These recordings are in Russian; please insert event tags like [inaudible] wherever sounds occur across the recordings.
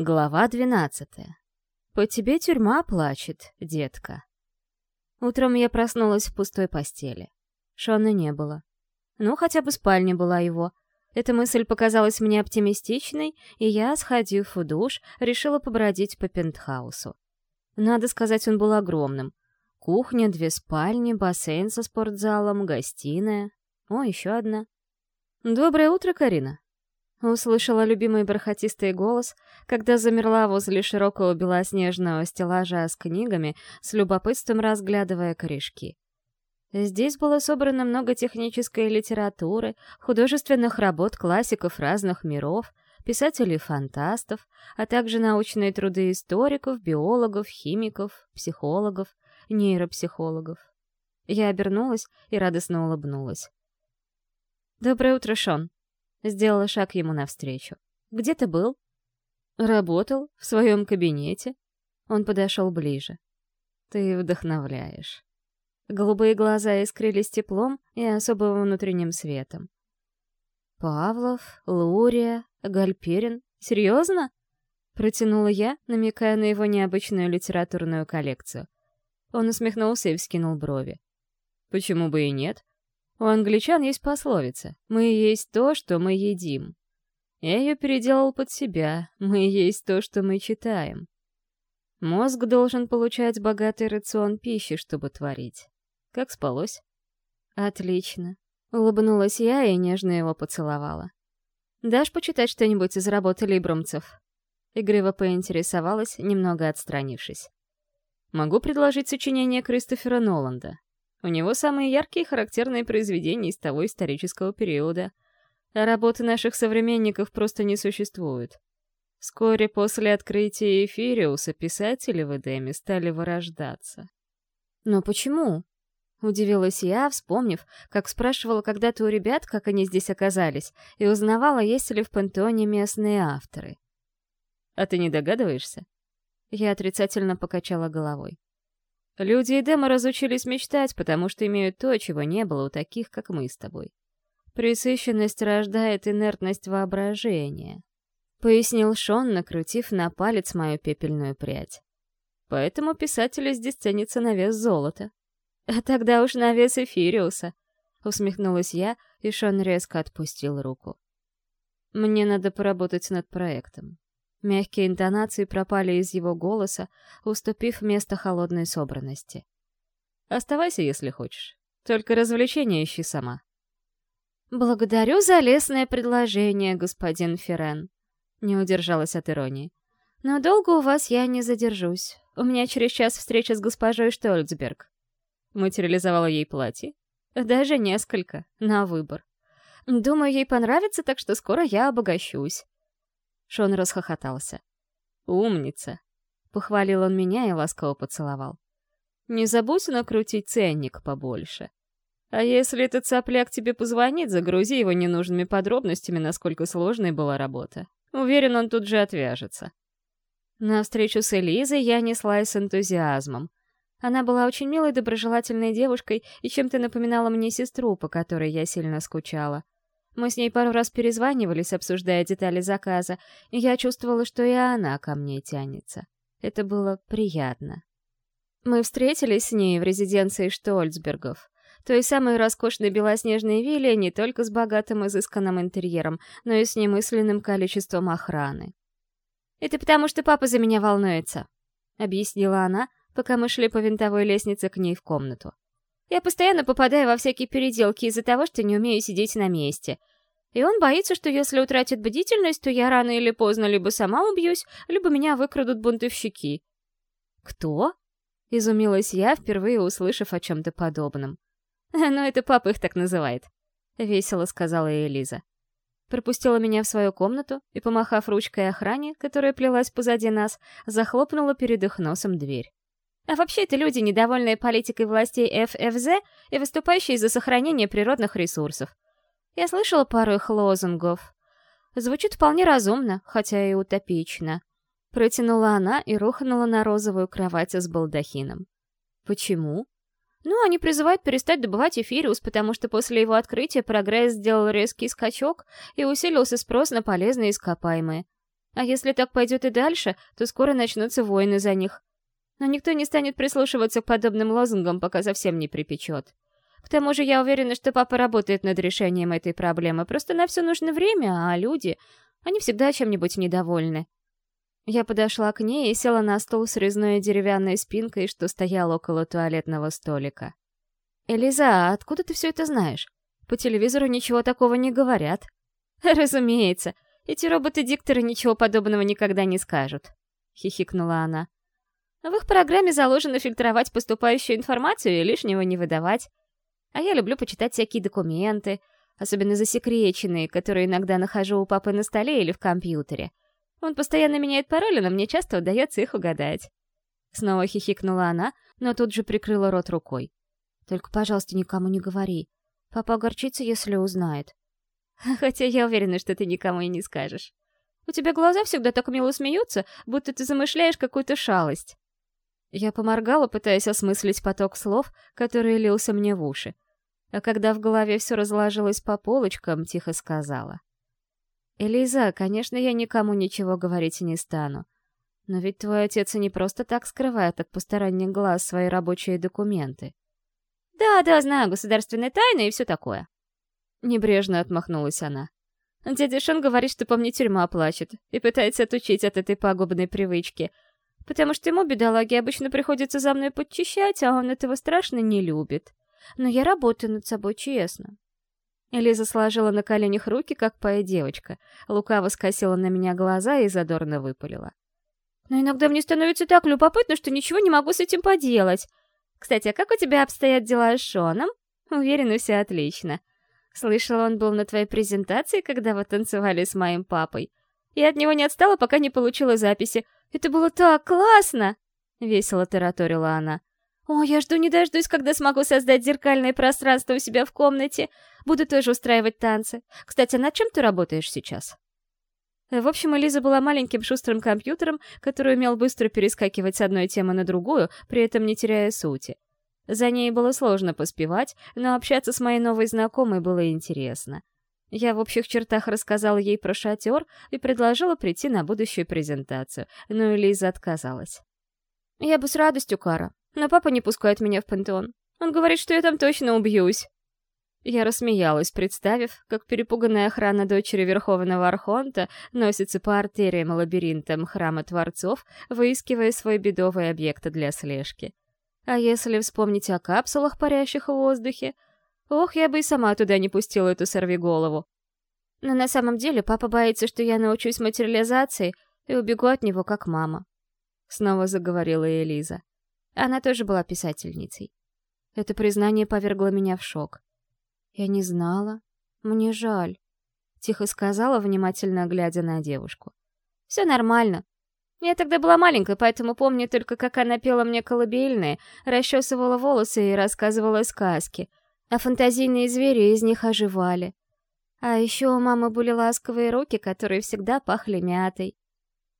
Глава двенадцатая. По тебе тюрьма плачет, детка. Утром я проснулась в пустой постели. Шона не было. Ну, хотя бы спальня была его. Эта мысль показалась мне оптимистичной, и я, сходив в душ, решила побродить по пентхаусу. Надо сказать, он был огромным. Кухня, две спальни, бассейн со спортзалом, гостиная. О, еще одна. «Доброе утро, Карина», Услышала любимый бархатистый голос, когда замерла возле широкого белоснежного стеллажа с книгами, с любопытством разглядывая корешки. Здесь было собрано много технической литературы, художественных работ классиков разных миров, писателей-фантастов, а также научные труды историков, биологов, химиков, психологов, нейропсихологов. Я обернулась и радостно улыбнулась. «Доброе утро, Шон!» Сделала шаг ему навстречу. «Где ты был?» «Работал, в своем кабинете». Он подошел ближе. «Ты вдохновляешь». Голубые глаза искрились теплом и особым внутренним светом. «Павлов, Лурия, Гальперин. Серьезно?» Протянула я, намекая на его необычную литературную коллекцию. Он усмехнулся и вскинул брови. «Почему бы и нет? У англичан есть пословица «Мы есть то, что мы едим». Я ее переделал под себя «Мы есть то, что мы читаем». Мозг должен получать богатый рацион пищи, чтобы творить. Как спалось? Отлично. Улыбнулась я и нежно его поцеловала. «Дашь почитать что-нибудь из работы либрумцев?» Игриво поинтересовалась, немного отстранившись. «Могу предложить сочинение Кристофера Ноланда. У него самые яркие характерные произведения из того исторического периода. А работы наших современников просто не существует. Вскоре после открытия Эфириуса писатели в Эдеме стали вырождаться. «Но почему?» — удивилась я, вспомнив, как спрашивала когда-то у ребят, как они здесь оказались, и узнавала, есть ли в пантеоне местные авторы. «А ты не догадываешься?» Я отрицательно покачала головой. Люди Эдема разучились мечтать, потому что имеют то, чего не было у таких, как мы с тобой. Пресыщенность рождает инертность воображения. Пояснил Шон, накрутив на палец мою пепельную прядь. Поэтому писателю здесь ценится на вес золота. А тогда уж на вес Эфириуса. Усмехнулась я, и Шон резко отпустил руку. Мне надо поработать над проектом. Мягкие интонации пропали из его голоса, уступив место холодной собранности. «Оставайся, если хочешь. Только развлечения ищи сама». «Благодарю за лестное предложение, господин Ферен», — не удержалась от иронии. «Но долго у вас я не задержусь. У меня через час встреча с госпожой Штольцберг». Материализовала ей платье. «Даже несколько, на выбор. Думаю, ей понравится, так что скоро я обогащусь». Шон расхохотался. «Умница!» — похвалил он меня и ласково поцеловал. «Не забудь накрутить ценник побольше. А если этот сопляк тебе позвонит, загрузи его ненужными подробностями, насколько сложной была работа. Уверен, он тут же отвяжется». На встречу с Элизой я неслась с энтузиазмом. Она была очень милой, доброжелательной девушкой и чем-то напоминала мне сестру, по которой я сильно скучала. Мы с ней пару раз перезванивались, обсуждая детали заказа, и я чувствовала, что и она ко мне тянется. Это было приятно. Мы встретились с ней в резиденции Штольцбергов, той самой роскошной белоснежной вилле не только с богатым изысканным интерьером, но и с немысленным количеством охраны. «Это потому, что папа за меня волнуется», — объяснила она, пока мы шли по винтовой лестнице к ней в комнату. Я постоянно попадаю во всякие переделки из-за того, что не умею сидеть на месте. И он боится, что если утратит бдительность, то я рано или поздно либо сама убьюсь, либо меня выкрадут бунтовщики. «Кто?» — изумилась я, впервые услышав о чем-то подобном. «Ну, это папа их так называет», — весело сказала Элиза. Пропустила меня в свою комнату и, помахав ручкой охране, которая плелась позади нас, захлопнула перед их носом дверь. А вообще это люди, недовольные политикой властей ФФЗ и выступающие за сохранение природных ресурсов. Я слышала пару их лозунгов. Звучит вполне разумно, хотя и утопично. Протянула она и рухнула на розовую кровать с балдахином. Почему? Ну, они призывают перестать добывать эфириус, потому что после его открытия прогресс сделал резкий скачок и усилился спрос на полезные ископаемые. А если так пойдет и дальше, то скоро начнутся войны за них. Но никто не станет прислушиваться к подобным лозунгам, пока совсем не припечет. К тому же я уверена, что папа работает над решением этой проблемы. Просто на все нужно время, а люди... Они всегда чем-нибудь недовольны. Я подошла к ней и села на стол с резной деревянной спинкой, что стоял около туалетного столика. «Элиза, а откуда ты все это знаешь? По телевизору ничего такого не говорят». [laughs] «Разумеется. Эти роботы-дикторы ничего подобного никогда не скажут», — хихикнула она. «В их программе заложено фильтровать поступающую информацию и лишнего не выдавать. А я люблю почитать всякие документы, особенно засекреченные, которые иногда нахожу у папы на столе или в компьютере. Он постоянно меняет пароли, но мне часто удается их угадать. Снова хихикнула она, но тут же прикрыла рот рукой. «Только, пожалуйста, никому не говори. Папа огорчится, если узнает». [laughs] «Хотя я уверена, что ты никому и не скажешь. У тебя глаза всегда так мило смеются, будто ты замышляешь какую-то шалость». Я поморгала, пытаясь осмыслить поток слов, который лился мне в уши. А когда в голове все разложилось по полочкам, тихо сказала. «Элиза, конечно, я никому ничего говорить не стану. Но ведь твой отец и не просто так скрывает от посторонних глаз свои рабочие документы». «Да-да, знаю, государственная тайна и все такое». Небрежно отмахнулась она. Дядя Шон говорит, что по мне тюрьма плачет, и пытается отучить от этой пагубной привычки, потому что ему, бедолаге, обычно приходится за мной подчищать, а он этого страшно не любит. Но я работаю над собой честно. Элиза сложила на коленях руки, как поя девочка. Лукаво скосила на меня глаза и задорно выпалила. «Но иногда мне становится так любопытно, что ничего не могу с этим поделать. Кстати, а как у тебя обстоят дела с Шоном? Уверена, все отлично. Слышала, он был на твоей презентации, когда вы танцевали с моим папой. Я от него не отстала, пока не получила записи. Это было так классно!» — весело тараторила она. «О, я жду не дождусь, когда смогу создать зеркальное пространство у себя в комнате. Буду тоже устраивать танцы. Кстати, над чем ты работаешь сейчас?» В общем, Элиза была маленьким шустрым компьютером, который умел быстро перескакивать с одной темы на другую, при этом не теряя сути. За ней было сложно поспевать, но общаться с моей новой знакомой было интересно. Я в общих чертах рассказала ей про шатер и предложила прийти на будущую презентацию, но Элиза отказалась. «Я бы с радостью, Кара, но папа не пускает меня в пантеон. Он говорит, что я там точно убьюсь. Я рассмеялась, представив, как перепуганная охрана дочери Верховного Архонта носится по артериям и лабиринтам храма Творцов, выискивая свой бедовый объект для слежки. А если вспомнить о капсулах, парящих в воздухе, ох, я бы и сама туда не пустила эту сорвиголову. Но на самом деле папа боится, что я научусь материализации и убегу от него, как мама. Снова заговорила Элиза. Она тоже была писательницей. Это признание повергло меня в шок. Я не знала. Мне жаль. Тихо сказала, внимательно глядя на девушку. Все нормально. Я тогда была маленькой, поэтому помню только, как она пела мне колыбельные, расчесывала волосы и рассказывала сказки, а фантазийные звери из них оживали. А еще у мамы были ласковые руки, которые всегда пахли мятой.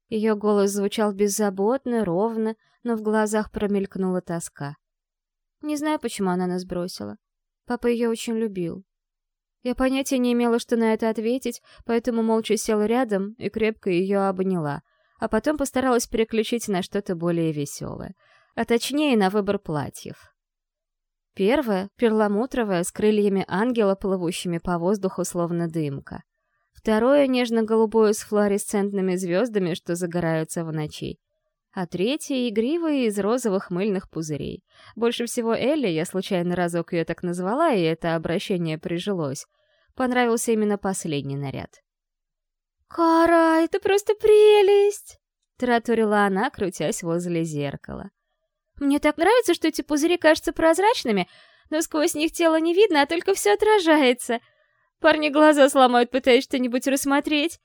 Ее голос звучал беззаботно, ровно, но в глазах промелькнула тоска. Не знаю, почему она нас бросила. Папа ее очень любил. Я понятия не имела, что на это ответить, поэтому молча села рядом и крепко ее обняла, а потом постаралась переключить на что-то более веселое, а точнее на выбор платьев. Первое — перламутровое, с крыльями ангела, плывущими по воздуху, словно дымка. Второе — нежно-голубое с флуоресцентными звездами, что загораются в ночи. А третье — игривое из розовых мыльных пузырей. Больше всего Элли, я случайно разок ее так назвала, и это обращение прижилось. Понравился именно последний наряд. «Кара, это просто прелесть!» — тараторила она, крутясь возле зеркала. «Мне так нравится, что эти пузыри кажутся прозрачными, но сквозь них тело не видно, а только все отражается. Парни глаза сломают, пытаясь что-нибудь рассмотреть.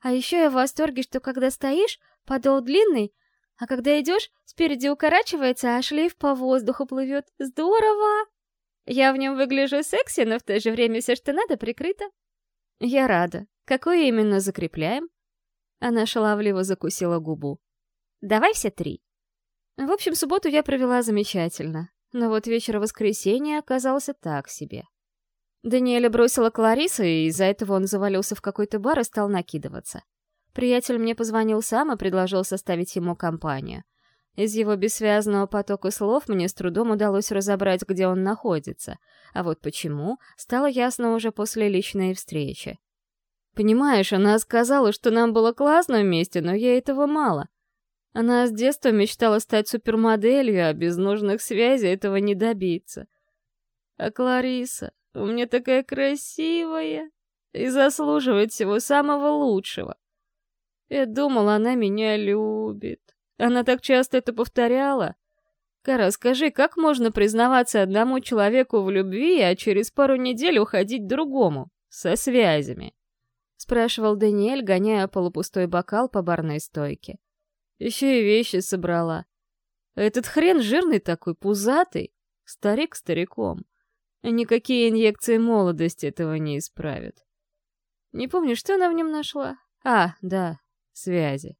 А еще я в восторге, что когда стоишь, подол длинный, а когда идешь, спереди укорачивается, а шлейф по воздуху плывет. Здорово! Я в нем выгляжу секси, но в то же время все, что надо, прикрыто. Я рада. Какое именно закрепляем? Она шаловливо закусила губу. Давай все три. В общем, субботу я провела замечательно, но вот вечер воскресенья оказался так себе. Даниэля бросила Клариса, и из-за этого он завалился в какой-то бар и стал накидываться. Приятель мне позвонил сам и предложил составить ему компанию. Из его бессвязного потока слов мне с трудом удалось разобрать, где он находится, а вот почему, стало ясно уже после личной встречи. Понимаешь, она сказала, что нам было классно вместе, но ей этого мало. Она с детства мечтала стать супермоделью, а без нужных связей этого не добиться. А Клариса, у меня такая красивая и заслуживает всего самого лучшего. Я думала, она меня любит. Она так часто это повторяла. Кара, скажи, как можно признаваться одному человеку в любви, а через пару недель уходить другому, со связями? Спрашивал Даниэль, гоняя полупустой бокал по барной стойке. Еще и вещи собрала. Этот хрен жирный такой, пузатый. Старик стариком. Никакие инъекции молодости этого не исправят. Не помню, что она в нем нашла? А, да, связи.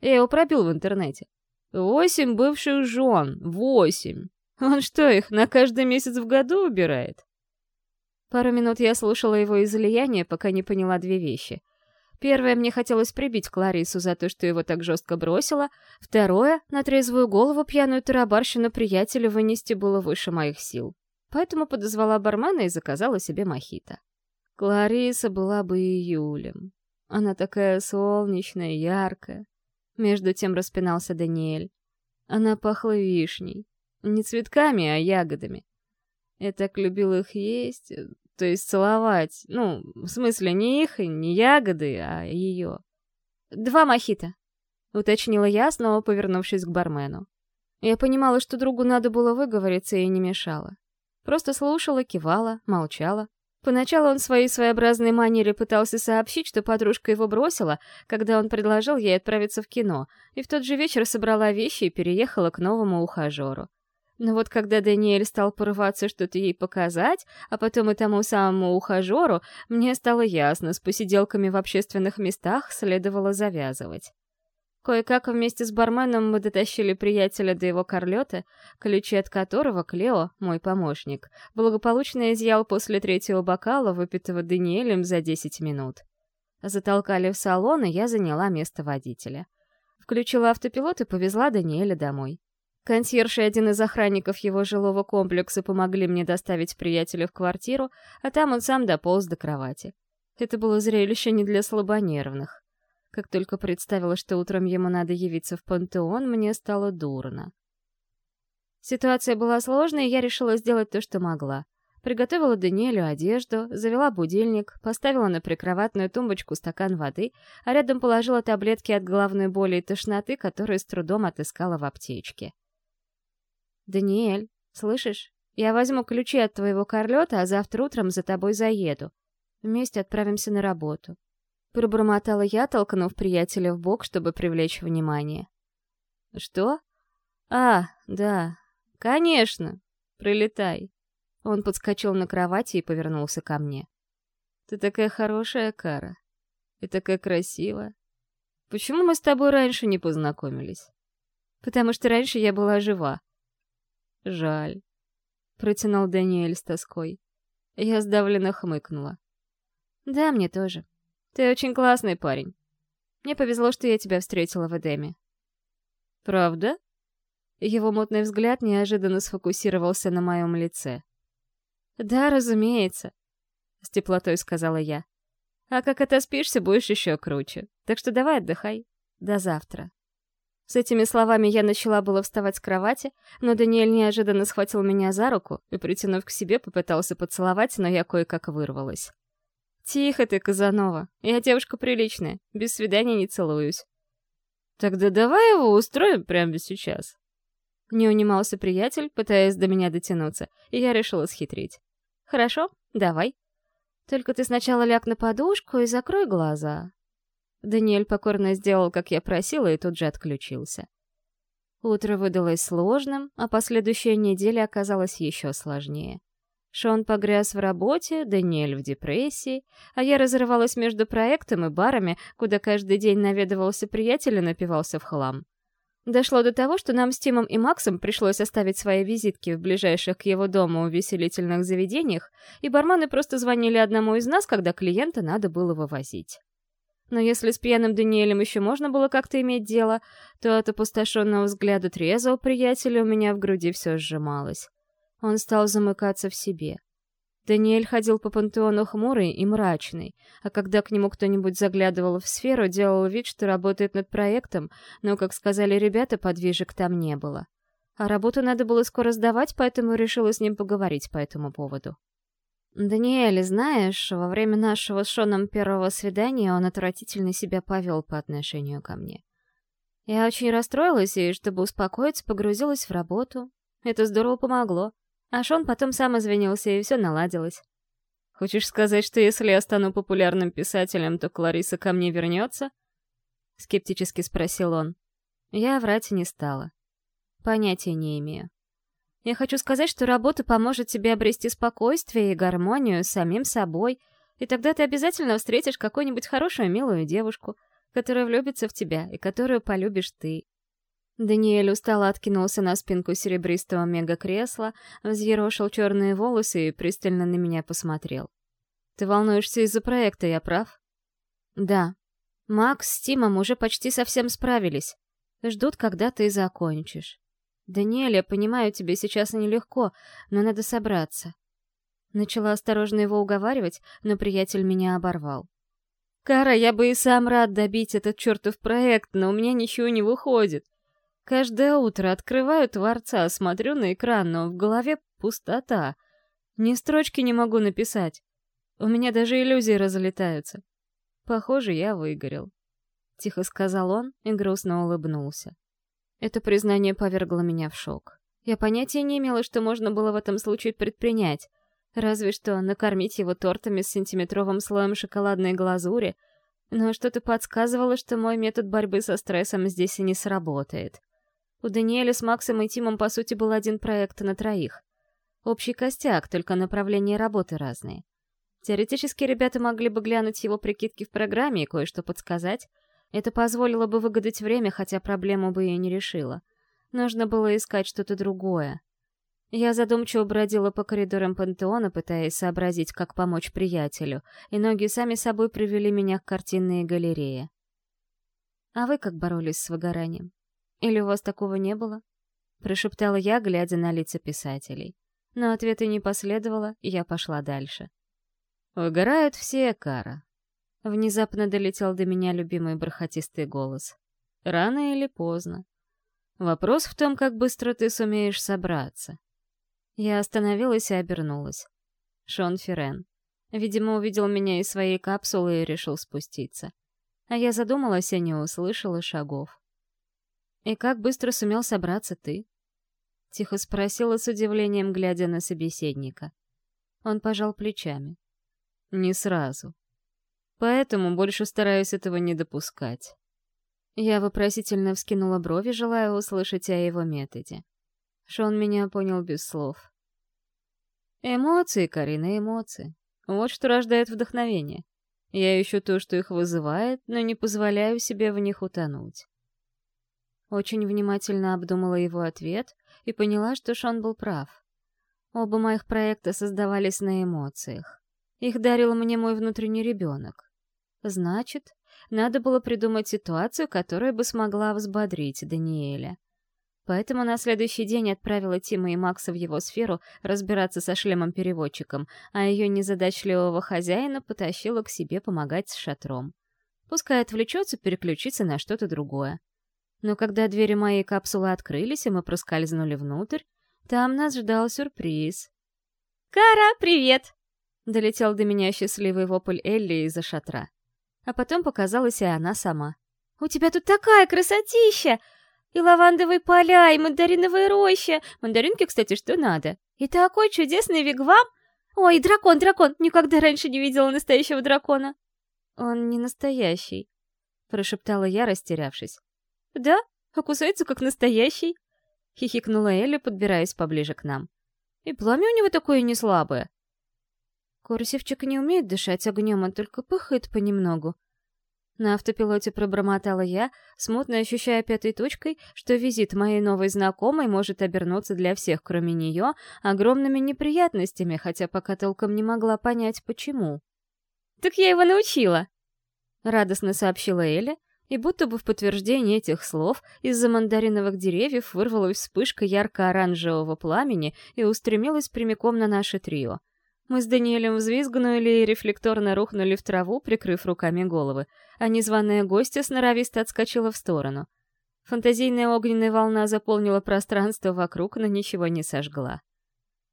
Я его пробил в интернете. Восемь бывших жен. Восемь. Он что, их на каждый месяц в году убирает? Пару минут я слушала его излияние, пока не поняла две вещи. Первое, мне хотелось прибить Кларису за то, что его так жестко бросила. Второе, на трезвую голову пьяную тарабарщину приятеля вынести было выше моих сил. Поэтому подозвала бармена и заказала себе мохито. Клариса была бы июлем. Она такая солнечная, яркая. Между тем распинался Даниэль. Она пахла вишней. Не цветками, а ягодами. Я так любил их есть, то есть целовать. Ну, в смысле, не их не ягоды, а ее. «Два мохито», — уточнила я, снова повернувшись к бармену. Я понимала, что другу надо было выговориться, и не мешала. Просто слушала, кивала, молчала, Поначалу он в своей своеобразной манере пытался сообщить, что подружка его бросила, когда он предложил ей отправиться в кино, и в тот же вечер собрала вещи и переехала к новому ухажеру. Но вот когда Даниэль стал порываться что-то ей показать, а потом и тому самому ухажеру, мне стало ясно, с посиделками в общественных местах следовало завязывать. Кое-как вместе с барменом мы дотащили приятеля до его корлета, ключи от которого Клео, мой помощник, благополучно изъял после третьего бокала, выпитого Даниэлем за 10 минут. Затолкали в салон, и я заняла место водителя. Включила автопилот и повезла Даниэля домой. Консьерж и один из охранников его жилого комплекса помогли мне доставить приятеля в квартиру, а там он сам дополз до кровати. Это было зрелище не для слабонервных. Как только представила, что утром ему надо явиться в пантеон, мне стало дурно. Ситуация была сложной, и я решила сделать то, что могла. Приготовила Даниэлю одежду, завела будильник, поставила на прикроватную тумбочку стакан воды, а рядом положила таблетки от головной боли и тошноты, которые с трудом отыскала в аптечке. «Даниэль, слышишь? Я возьму ключи от твоего корлета, а завтра утром за тобой заеду. Вместе отправимся на работу. Пробормотала я, толкнув приятеля в бок, чтобы привлечь внимание. «Что? А, да, конечно, прилетай». Он подскочил на кровати и повернулся ко мне. «Ты такая хорошая, Кара. И такая красивая. Почему мы с тобой раньше не познакомились?» «Потому что раньше я была жива». «Жаль», — протянул Даниэль с тоской. Я сдавленно хмыкнула. «Да, мне тоже. Ты очень классный парень. Мне повезло, что я тебя встретила в Эдеме. Правда? Его мутный взгляд неожиданно сфокусировался на моем лице. Да, разумеется, с теплотой сказала я. А как отоспишься, будешь еще круче. Так что давай отдыхай. До завтра. С этими словами я начала было вставать с кровати, но Даниэль неожиданно схватил меня за руку и, притянув к себе, попытался поцеловать, но я кое-как вырвалась. «Тихо ты, Казанова. Я девушка приличная. Без свидания не целуюсь». «Тогда давай его устроим прямо сейчас». Не унимался приятель, пытаясь до меня дотянуться, и я решила схитрить. «Хорошо, давай. Только ты сначала ляг на подушку и закрой глаза». Даниэль покорно сделал, как я просила, и тут же отключился. Утро выдалось сложным, а последующая неделя оказалась еще сложнее. Шон погряз в работе, Даниэль в депрессии, а я разрывалась между проектом и барами, куда каждый день наведывался приятель и напивался в хлам. Дошло до того, что нам с Тимом и Максом пришлось оставить свои визитки в ближайших к его дому увеселительных заведениях, и бармены просто звонили одному из нас, когда клиента надо было вывозить. Но если с пьяным Даниэлем еще можно было как-то иметь дело, то от опустошенного взгляда трезвого приятеля у меня в груди все сжималось. Он стал замыкаться в себе. Даниэль ходил по пантеону хмурый и мрачный, а когда к нему кто-нибудь заглядывал в сферу, делал вид, что работает над проектом, но, как сказали ребята, подвижек там не было. А работу надо было скоро сдавать, поэтому решила с ним поговорить по этому поводу. «Даниэль, знаешь, во время нашего с Шоном первого свидания он отвратительно себя повел по отношению ко мне. Я очень расстроилась и, чтобы успокоиться, погрузилась в работу. Это здорово помогло. А Шон потом сам извинился, и все наладилось. Хочешь сказать, что если я стану популярным писателем, то Клариса ко мне вернется?» Скептически спросил он. Я врать не стала. Понятия не имею. Я хочу сказать, что работа поможет тебе обрести спокойствие и гармонию с самим собой, и тогда ты обязательно встретишь какую-нибудь хорошую, милую девушку, которая влюбится в тебя и которую полюбишь ты. Даниэль устало откинулся на спинку серебристого мега-кресла, взъерошил черные волосы и пристально на меня посмотрел. «Ты волнуешься из-за проекта, я прав?» «Да. Макс с Тимом уже почти совсем справились. Ждут, когда ты закончишь. «Даниэль, я понимаю, тебе сейчас нелегко, но надо собраться». Начала осторожно его уговаривать, но приятель меня оборвал. «Кара, я бы и сам рад добить этот чертов проект, но у меня ничего не выходит. Каждое утро открываю Творца, смотрю на экран, но в голове пустота. Ни строчки не могу написать. У меня даже иллюзии разлетаются. Похоже, я выгорел. Тихо сказал он и грустно улыбнулся. Это признание повергло меня в шок. Я понятия не имела, что можно было в этом случае предпринять. Разве что накормить его тортами с сантиметровым слоем шоколадной глазури, но что-то подсказывало, что мой метод борьбы со стрессом здесь и не сработает. У Даниэля с Максом и Тимом, по сути, был один проект на троих. Общий костяк, только направления работы разные. Теоретически ребята могли бы глянуть его прикидки в программе и кое-что подсказать, это позволило бы выгадать время, хотя проблему бы я не решила. Нужно было искать что-то другое. Я задумчиво бродила по коридорам пантеона, пытаясь сообразить, как помочь приятелю, и ноги сами собой привели меня к картинной галерее. «А вы как боролись с выгоранием? Или у вас такого не было?» Прошептала я, глядя на лица писателей. Но ответа не последовало, и я пошла дальше. «Выгорают все, Кара. Внезапно долетел до меня любимый бархатистый голос. Рано или поздно. Вопрос в том, как быстро ты сумеешь собраться. Я остановилась и обернулась. Шон Ферен. Видимо, увидел меня из своей капсулы и решил спуститься. А я задумалась и не услышала шагов. «И как быстро сумел собраться ты?» Тихо спросила с удивлением, глядя на собеседника. Он пожал плечами. «Не сразу поэтому больше стараюсь этого не допускать. Я вопросительно вскинула брови, желая услышать о его методе. Шон меня понял без слов. Эмоции, Карина, эмоции. Вот что рождает вдохновение. Я ищу то, что их вызывает, но не позволяю себе в них утонуть. Очень внимательно обдумала его ответ и поняла, что Шон был прав. Оба моих проекта создавались на эмоциях. Их дарил мне мой внутренний ребенок. Значит, надо было придумать ситуацию, которая бы смогла взбодрить Даниэля. Поэтому на следующий день отправила Тима и Макса в его сферу разбираться со шлемом-переводчиком, а ее незадачливого хозяина потащила к себе помогать с шатром. Пускай отвлечется переключиться на что-то другое. Но когда двери моей капсулы открылись, и мы проскользнули внутрь, там нас ждал сюрприз. «Кара, привет!» — долетел до меня счастливый вопль Элли из-за шатра. А потом показалась и она сама. «У тебя тут такая красотища! И лавандовые поля, и мандариновая роща. Мандаринки, кстати, что надо. И такой чудесный вигвам. Ой, дракон, дракон! Никогда раньше не видела настоящего дракона!» «Он не настоящий», — прошептала я, растерявшись. «Да? А кусается, как настоящий?» — хихикнула Элли, подбираясь поближе к нам. «И пламя у него такое не слабое. Курсивчик не умеет дышать огнем, он только пыхает понемногу. На автопилоте пробормотала я, смутно ощущая пятой точкой, что визит моей новой знакомой может обернуться для всех, кроме нее, огромными неприятностями, хотя пока толком не могла понять, почему. «Так я его научила!» — радостно сообщила Эля, и будто бы в подтверждение этих слов из-за мандариновых деревьев вырвалась вспышка ярко-оранжевого пламени и устремилась прямиком на наше трио. Мы с Даниэлем взвизгнули и рефлекторно рухнули в траву, прикрыв руками головы, а незваная гостья сноровисто отскочила в сторону. Фантазийная огненная волна заполнила пространство вокруг, но ничего не сожгла.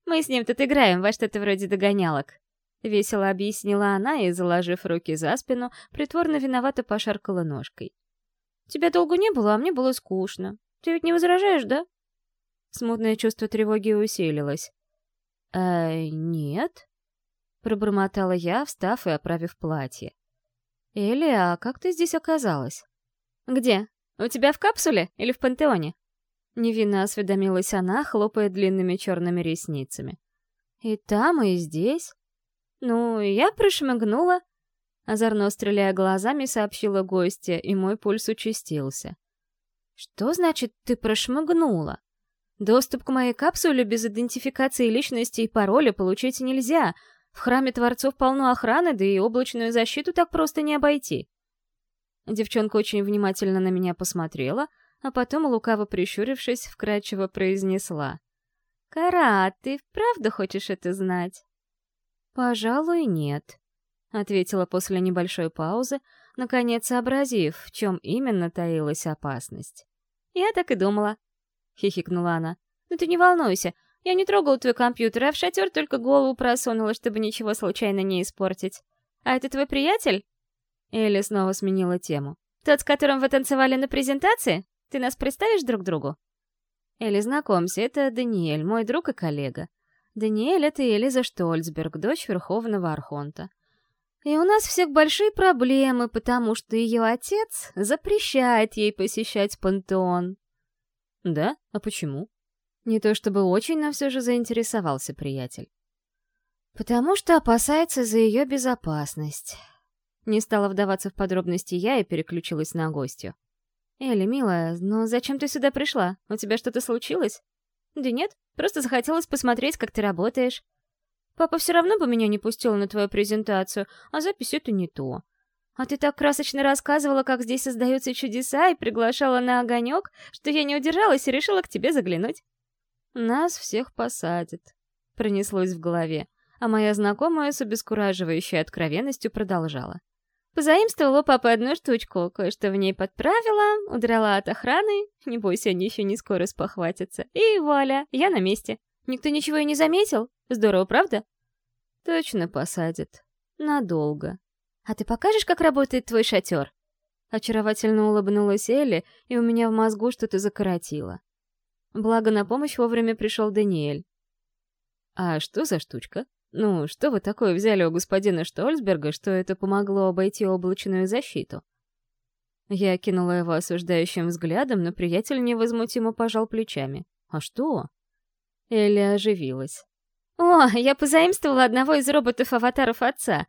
«Мы с ним тут играем во что-то вроде догонялок», — весело объяснила она и, заложив руки за спину, притворно виновато пошаркала ножкой. «Тебя долго не было, а мне было скучно. Ты ведь не возражаешь, да?» Смутное чувство тревоги усилилось. «Э, нет», — пробормотала я, встав и оправив платье. «Элли, а как ты здесь оказалась?» «Где? У тебя в капсуле или в пантеоне?» Невинно осведомилась она, хлопая длинными черными ресницами. «И там, и здесь?» «Ну, я прошмыгнула», — озорно стреляя глазами, сообщила гостья, и мой пульс участился. «Что значит «ты прошмыгнула»?» Доступ к моей капсуле без идентификации личности и пароля получить нельзя. В храме Творцов полно охраны, да и облачную защиту так просто не обойти. Девчонка очень внимательно на меня посмотрела, а потом, лукаво прищурившись, вкрадчиво произнесла. «Кара, ты вправду хочешь это знать?» «Пожалуй, нет», — ответила после небольшой паузы, наконец сообразив, в чем именно таилась опасность. «Я так и думала», — хихикнула она. «Но ты не волнуйся, я не трогала твой компьютер, а в шатер только голову просунула, чтобы ничего случайно не испортить. А это твой приятель?» Элли снова сменила тему. «Тот, с которым вы танцевали на презентации? Ты нас представишь друг другу?» «Элли, знакомься, это Даниэль, мой друг и коллега. Даниэль — это Элиза Штольцберг, дочь Верховного Архонта. И у нас всех большие проблемы, потому что ее отец запрещает ей посещать пантеон. Да? А почему? Не то чтобы очень, но все же заинтересовался приятель. Потому что опасается за ее безопасность. Не стала вдаваться в подробности я и переключилась на гостью. «Элли, милая, ну зачем ты сюда пришла? У тебя что-то случилось?» «Да нет, просто захотелось посмотреть, как ты работаешь. Папа все равно бы меня не пустил на твою презентацию, а запись — это не то. А ты так красочно рассказывала, как здесь создаются чудеса, и приглашала на огонек, что я не удержалась и решила к тебе заглянуть». «Нас всех посадят», — пронеслось в голове, а моя знакомая с обескураживающей откровенностью продолжала. Позаимствовала папа одну штучку, кое-что в ней подправила, удрала от охраны, не бойся, они еще не скоро спохватятся. И вуаля, я на месте. Никто ничего и не заметил? Здорово, правда? Точно посадят. Надолго. А ты покажешь, как работает твой шатер? Очаровательно улыбнулась Элли, и у меня в мозгу что-то закоротило. Благо на помощь вовремя пришел Даниэль. «А что за штучка?» Ну, что вы такое взяли у господина Штольцберга, что это помогло обойти облачную защиту? Я кинула его осуждающим взглядом, но приятель невозмутимо пожал плечами. А что? Элли оживилась. «О, я позаимствовала одного из роботов-аватаров отца.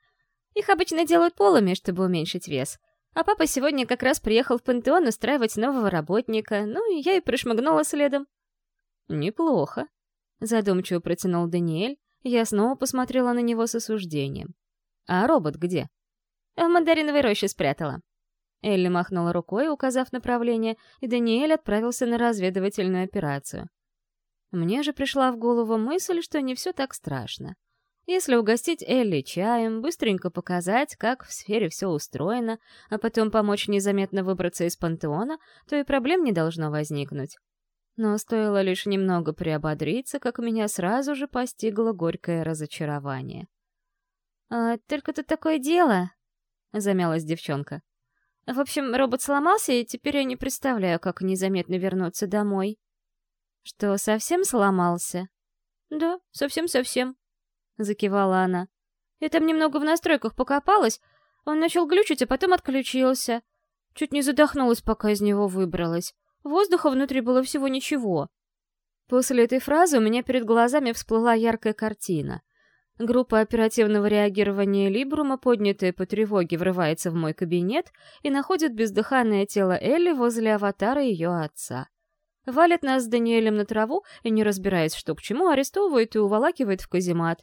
Их обычно делают полыми, чтобы уменьшить вес. А папа сегодня как раз приехал в пантеон устраивать нового работника, ну и я и прошмыгнула следом». «Неплохо», — задумчиво протянул Даниэль, я снова посмотрела на него с осуждением. «А робот где?» «В мандариновой роще спрятала». Элли махнула рукой, указав направление, и Даниэль отправился на разведывательную операцию. Мне же пришла в голову мысль, что не все так страшно. Если угостить Элли чаем, быстренько показать, как в сфере все устроено, а потом помочь незаметно выбраться из пантеона, то и проблем не должно возникнуть. Но стоило лишь немного приободриться, как меня сразу же постигло горькое разочарование. «А, «Только тут такое дело», — замялась девчонка. «В общем, робот сломался, и теперь я не представляю, как незаметно вернуться домой». «Что, совсем сломался?» «Да, совсем-совсем», — закивала она. «Я там немного в настройках покопалась, он начал глючить, а потом отключился. Чуть не задохнулась, пока из него выбралась. Воздуха внутри было всего ничего. После этой фразы у меня перед глазами всплыла яркая картина. Группа оперативного реагирования Либрума, поднятая по тревоге, врывается в мой кабинет и находит бездыханное тело Элли возле аватара ее отца. Валит нас с Даниэлем на траву и, не разбираясь, что к чему, арестовывает и уволакивает в каземат.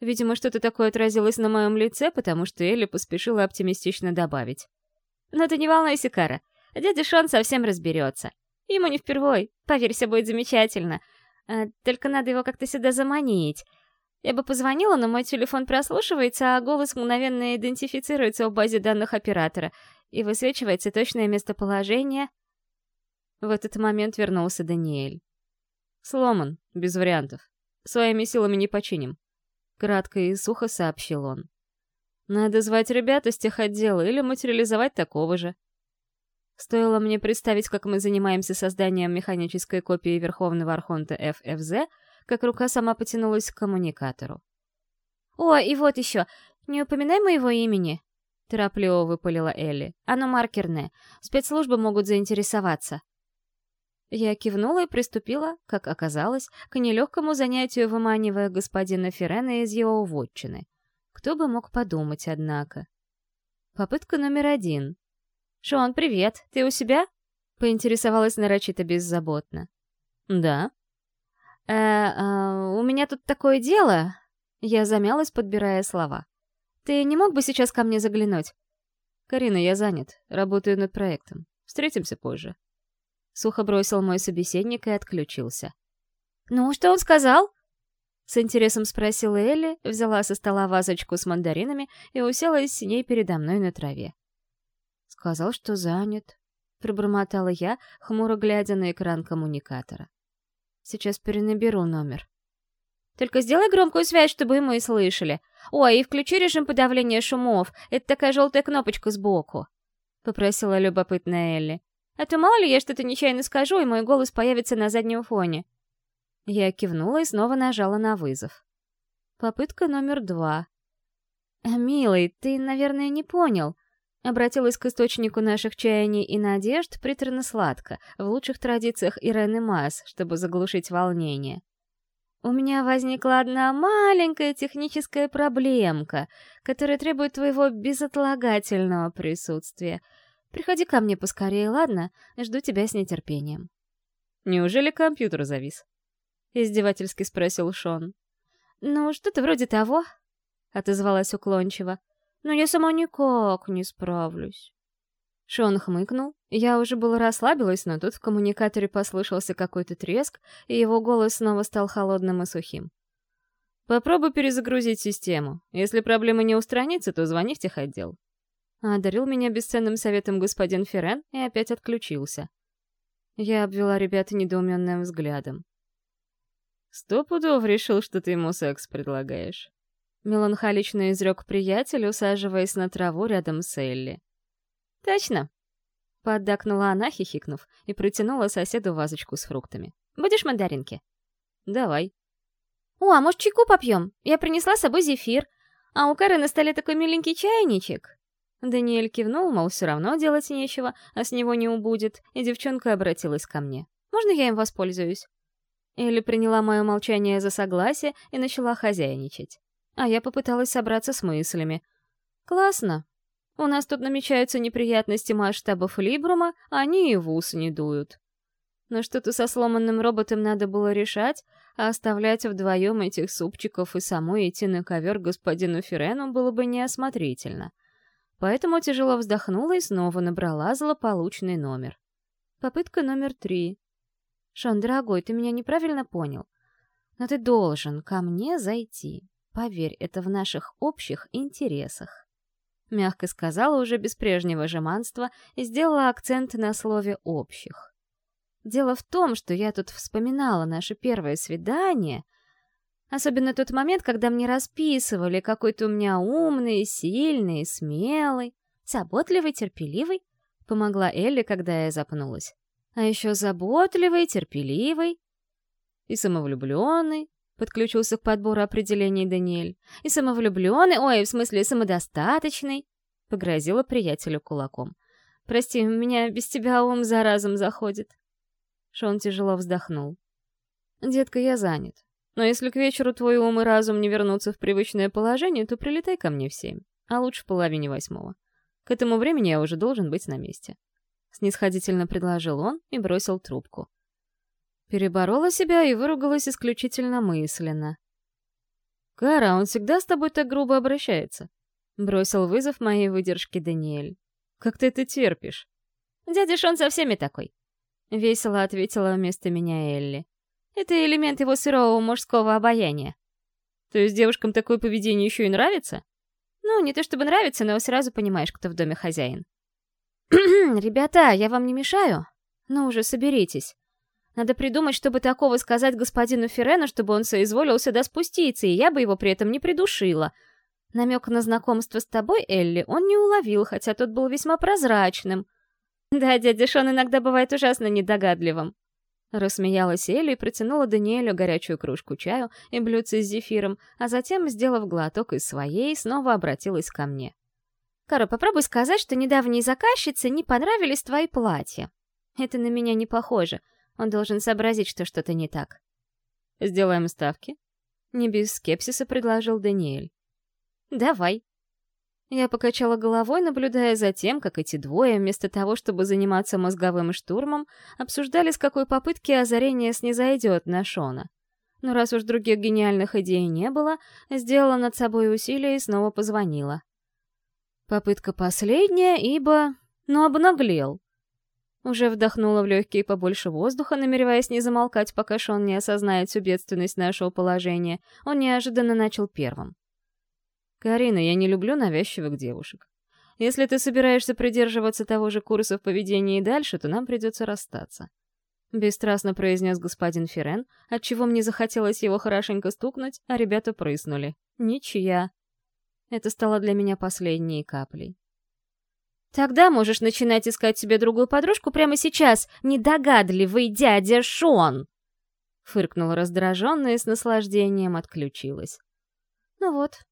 Видимо, что-то такое отразилось на моем лице, потому что Элли поспешила оптимистично добавить. «Но ты не волнуйся, Кара. Дядя Шон совсем разберется. Ему не впервой. Поверь, все будет замечательно. А, только надо его как-то сюда заманить. Я бы позвонила, но мой телефон прослушивается, а голос мгновенно идентифицируется в базе данных оператора и высвечивается точное местоположение. В этот момент вернулся Даниэль. «Сломан, без вариантов. Своими силами не починим», — кратко и сухо сообщил он. «Надо звать ребят из тех отдела или материализовать такого же». Стоило мне представить, как мы занимаемся созданием механической копии Верховного Архонта FFZ, как рука сама потянулась к коммуникатору. «О, и вот еще, не упоминай моего имени!» — торопливо выпалила Элли. «Оно маркерное. Спецслужбы могут заинтересоваться». Я кивнула и приступила, как оказалось, к нелегкому занятию, выманивая господина Ферена из его вотчины. Кто бы мог подумать, однако. Попытка номер один. «Шон, привет! Ты у себя?» — поинтересовалась нарочито беззаботно. «Да», э, э, у меня тут такое дело...» Я замялась, подбирая слова. «Ты не мог бы сейчас ко мне заглянуть?» «Карина, я занят. Работаю над проектом. Встретимся позже». Сухо бросил мой собеседник и отключился. «Ну, что он сказал?» С интересом спросила Элли, взяла со стола вазочку с мандаринами и уселась с ней передо мной на траве. «Сказал, что занят», — пробормотала я, хмуро глядя на экран коммуникатора. Сейчас перенаберу номер. Только сделай громкую связь, чтобы мы слышали. Ой, и включи режим подавления шумов. Это такая желтая кнопочка сбоку. Попросила любопытная Элли. А то мало ли я что-то нечаянно скажу, и мой голос появится на заднем фоне. Я кивнула и снова нажала на вызов. Попытка номер два. «Милый, ты, наверное, не понял. Обратилась к источнику наших чаяний и надежд приторно-сладко, в лучших традициях Ирены Мас, чтобы заглушить волнение. У меня возникла одна маленькая техническая проблемка, которая требует твоего безотлагательного присутствия. Приходи ко мне поскорее, ладно? Жду тебя с нетерпением. Неужели компьютер завис? Издевательски спросил Шон. Ну, что-то вроде того, отозвалась уклончиво но я сама никак не справлюсь. Шон хмыкнул. Я уже было расслабилась, но тут в коммуникаторе послышался какой-то треск, и его голос снова стал холодным и сухим. «Попробуй перезагрузить систему. Если проблема не устранится, то звони в техотдел». Одарил меня бесценным советом господин Ферен и опять отключился. Я обвела ребят недоуменным взглядом. «Сто пудов решил, что ты ему секс предлагаешь». Меланхолично изрек приятель, усаживаясь на траву рядом с Элли. «Точно!» Поддакнула она, хихикнув, и протянула соседу вазочку с фруктами. «Будешь мандаринки?» «Давай». «О, а может, чайку попьем? Я принесла с собой зефир. А у Кары на столе такой миленький чайничек». Даниэль кивнул, мол, все равно делать нечего, а с него не убудет, и девчонка обратилась ко мне. «Можно я им воспользуюсь?» Элли приняла мое молчание за согласие и начала хозяйничать а я попыталась собраться с мыслями. «Классно. У нас тут намечаются неприятности масштабов Либрума, а они и в ус не дуют. Но что-то со сломанным роботом надо было решать, а оставлять вдвоем этих супчиков и самой идти на ковер господину Ферену было бы неосмотрительно. Поэтому тяжело вздохнула и снова набрала злополучный номер. Попытка номер три. «Шон, дорогой, ты меня неправильно понял. Но ты должен ко мне зайти. Поверь, это в наших общих интересах. Мягко сказала уже без прежнего жеманства и сделала акцент на слове «общих». Дело в том, что я тут вспоминала наше первое свидание, особенно тот момент, когда мне расписывали, какой ты у меня умный, сильный, смелый, заботливый, терпеливый, помогла Элли, когда я запнулась. А еще заботливый, терпеливый и самовлюбленный, Подключился к подбору определений Даниэль. И самовлюбленный, ой, в смысле самодостаточный. Погрозила приятелю кулаком. «Прости, у меня без тебя ум за разом заходит». Шон тяжело вздохнул. «Детка, я занят. Но если к вечеру твой ум и разум не вернутся в привычное положение, то прилетай ко мне в семь, а лучше в половине восьмого. К этому времени я уже должен быть на месте». Снисходительно предложил он и бросил трубку. Переборола себя и выругалась исключительно мысленно. «Кара, он всегда с тобой так грубо обращается?» Бросил вызов моей выдержке Даниэль. «Как ты это терпишь?» «Дядя Шон со всеми такой», — весело ответила вместо меня Элли. «Это элемент его сырого мужского обаяния». «То есть девушкам такое поведение еще и нравится?» «Ну, не то чтобы нравится, но сразу понимаешь, кто в доме хозяин». [clears throat] «Ребята, я вам не мешаю? Ну уже, соберитесь. Надо придумать, чтобы такого сказать господину Ферену, чтобы он соизволил сюда спуститься, и я бы его при этом не придушила. Намек на знакомство с тобой, Элли, он не уловил, хотя тот был весьма прозрачным. Да, дядя Шон иногда бывает ужасно недогадливым. Рассмеялась Элли и протянула Даниэлю горячую кружку чаю и блюдце с зефиром, а затем, сделав глоток из своей, снова обратилась ко мне. «Кара, попробуй сказать, что недавней заказчице не понравились твои платья. Это на меня не похоже. Он должен сообразить, что что-то не так. «Сделаем ставки?» Не без скепсиса предложил Даниэль. «Давай». Я покачала головой, наблюдая за тем, как эти двое, вместо того, чтобы заниматься мозговым штурмом, обсуждали, с какой попытки озарение снизойдет на Шона. Но раз уж других гениальных идей не было, сделала над собой усилие и снова позвонила. Попытка последняя, ибо... Ну, обнаглел. Уже вдохнула в легкие побольше воздуха, намереваясь не замолкать, пока Шон не осознает всю бедственность нашего положения. Он неожиданно начал первым. «Карина, я не люблю навязчивых девушек. Если ты собираешься придерживаться того же курса в поведении и дальше, то нам придется расстаться». Бесстрастно произнес господин Ферен, отчего мне захотелось его хорошенько стукнуть, а ребята прыснули. Ничья. Это стало для меня последней каплей. Тогда можешь начинать искать себе другую подружку прямо сейчас, недогадливый дядя Шон!» Фыркнула раздраженно и с наслаждением отключилась. «Ну вот», —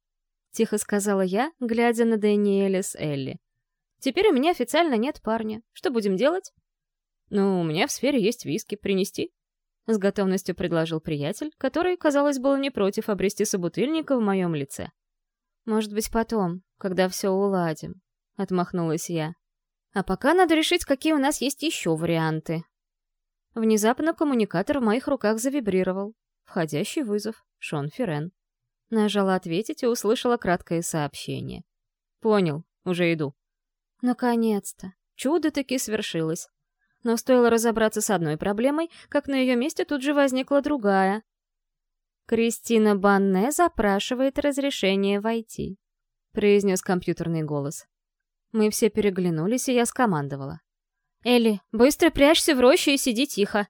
тихо сказала я, глядя на Даниэля с Элли. «Теперь у меня официально нет парня. Что будем делать?» «Ну, у меня в сфере есть виски. Принести?» С готовностью предложил приятель, который, казалось, был не против обрести собутыльника в моем лице. «Может быть, потом, когда все уладим», — отмахнулась я. «А пока надо решить, какие у нас есть еще варианты». Внезапно коммуникатор в моих руках завибрировал. Входящий вызов. Шон Ферен. Нажала ответить и услышала краткое сообщение. «Понял, уже иду». Наконец-то. Чудо таки свершилось. Но стоило разобраться с одной проблемой, как на ее месте тут же возникла другая. «Кристина Банне запрашивает разрешение войти», — произнес компьютерный голос. Мы все переглянулись, и я скомандовала. «Элли, быстро прячься в рощу и сиди тихо!»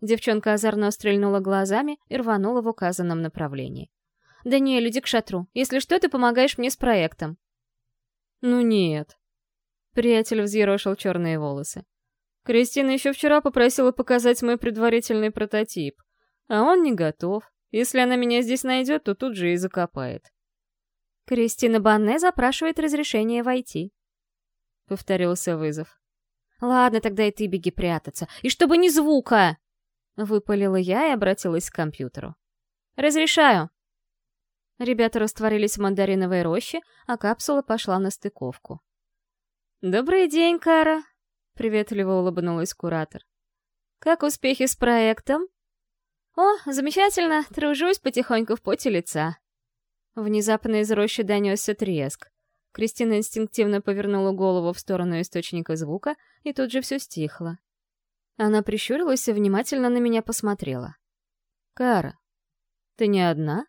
Девчонка озорно стрельнула глазами и рванула в указанном направлении. «Даниэль, иди к шатру. Если что, ты помогаешь мне с проектом». «Ну нет». Приятель взъерошил черные волосы. Кристина еще вчера попросила показать мой предварительный прототип. А он не готов. Если она меня здесь найдет, то тут же и закопает. Кристина Банне запрашивает разрешение войти повторился вызов. «Ладно, тогда и ты беги прятаться. И чтобы ни звука!» Выпалила я и обратилась к компьютеру. «Разрешаю!» Ребята растворились в мандариновой роще, а капсула пошла на стыковку. «Добрый день, Кара!» — приветливо улыбнулась куратор. «Как успехи с проектом?» «О, замечательно, тружусь потихоньку в поте лица». Внезапно из рощи донесся треск. Кристина инстинктивно повернула голову в сторону источника звука, и тут же все стихло. Она прищурилась и внимательно на меня посмотрела. «Кара, ты не одна?»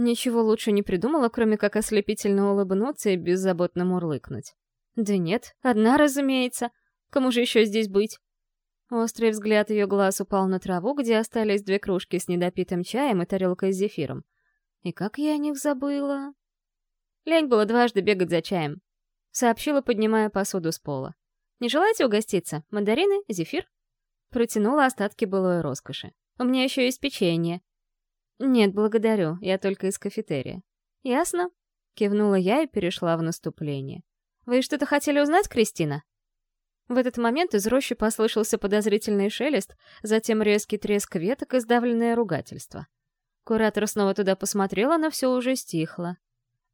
Ничего лучше не придумала, кроме как ослепительно улыбнуться и беззаботно мурлыкнуть. «Да нет, одна, разумеется. Кому же еще здесь быть?» Острый взгляд ее глаз упал на траву, где остались две кружки с недопитым чаем и тарелкой с зефиром. И как я о них забыла? Лень было дважды бегать за чаем. Сообщила, поднимая посуду с пола. «Не желаете угоститься? Мандарины? Зефир?» Протянула остатки былой роскоши. «У меня еще есть печенье». «Нет, благодарю, я только из кафетерия». «Ясно?» — кивнула я и перешла в наступление. «Вы что-то хотели узнать, Кристина?» В этот момент из рощи послышался подозрительный шелест, затем резкий треск веток и сдавленное ругательство. Куратор снова туда посмотрела, но все уже стихло.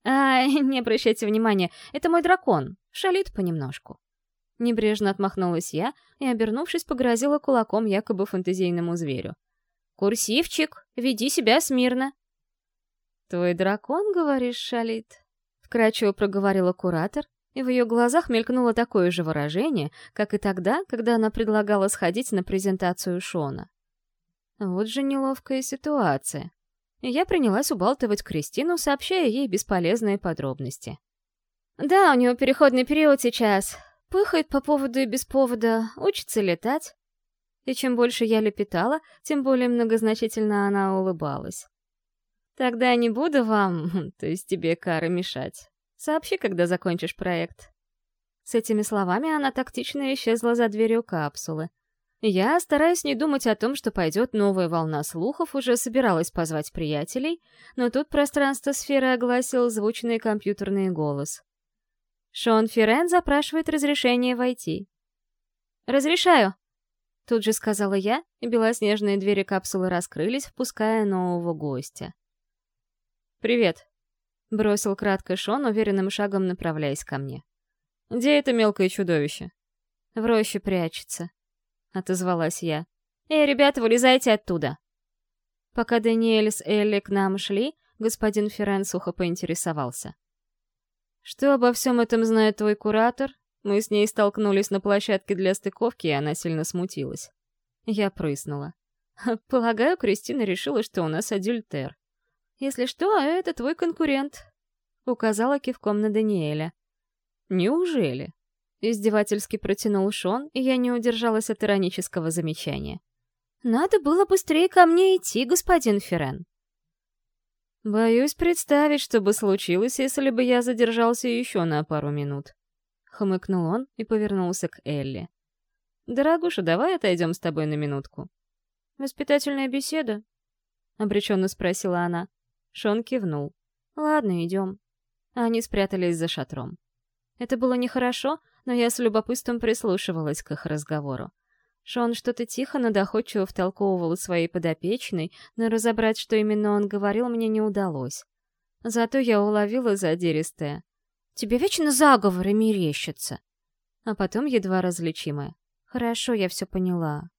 «А, [laughs] не обращайте внимания, это мой дракон, шалит понемножку». Небрежно отмахнулась я и, обернувшись, погрозила кулаком якобы фантазийному зверю. «Курсивчик, веди себя смирно!» «Твой дракон, говоришь, шалит?» Вкрадчиво проговорила куратор, и в ее глазах мелькнуло такое же выражение, как и тогда, когда она предлагала сходить на презентацию Шона. Вот же неловкая ситуация. Я принялась убалтывать Кристину, сообщая ей бесполезные подробности. «Да, у него переходный период сейчас. Пыхает по поводу и без повода, учится летать». И чем больше я лепетала, тем более многозначительно она улыбалась. «Тогда не буду вам, [laughs] то есть тебе, Кара, мешать. Сообщи, когда закончишь проект». С этими словами она тактично исчезла за дверью капсулы. Я, стараясь не думать о том, что пойдет новая волна слухов, уже собиралась позвать приятелей, но тут пространство сферы огласил звучный компьютерный голос. Шон Ферен запрашивает разрешение войти. «Разрешаю!» Тут же сказала я, и белоснежные двери капсулы раскрылись, впуская нового гостя. «Привет», — бросил кратко Шон, уверенным шагом направляясь ко мне. «Где это мелкое чудовище?» «В роще прячется», — отозвалась я. «Эй, ребята, вылезайте оттуда!» Пока Даниэль с Элли к нам шли, господин Феррен сухо поинтересовался. «Что обо всем этом знает твой куратор?» Мы с ней столкнулись на площадке для стыковки, и она сильно смутилась. Я прыснула. [laughs] «Полагаю, Кристина решила, что у нас адюльтер. «Если что, это твой конкурент», — указала кивком на Даниэля. «Неужели?» — издевательски протянул Шон, и я не удержалась от иронического замечания. «Надо было быстрее ко мне идти, господин Ферен». «Боюсь представить, что бы случилось, если бы я задержался еще на пару минут», — хмыкнул он и повернулся к Элли. «Дорогуша, давай отойдем с тобой на минутку». «Воспитательная беседа?» — обреченно спросила она. Шон кивнул. «Ладно, идем». Они спрятались за шатром. Это было нехорошо, но я с любопытством прислушивалась к их разговору. Шон что-то тихо, но доходчиво втолковывал своей подопечной, но разобрать, что именно он говорил, мне не удалось. Зато я уловила задиристое. «Тебе вечно заговоры мерещатся!» А потом едва различимое. «Хорошо, я все поняла.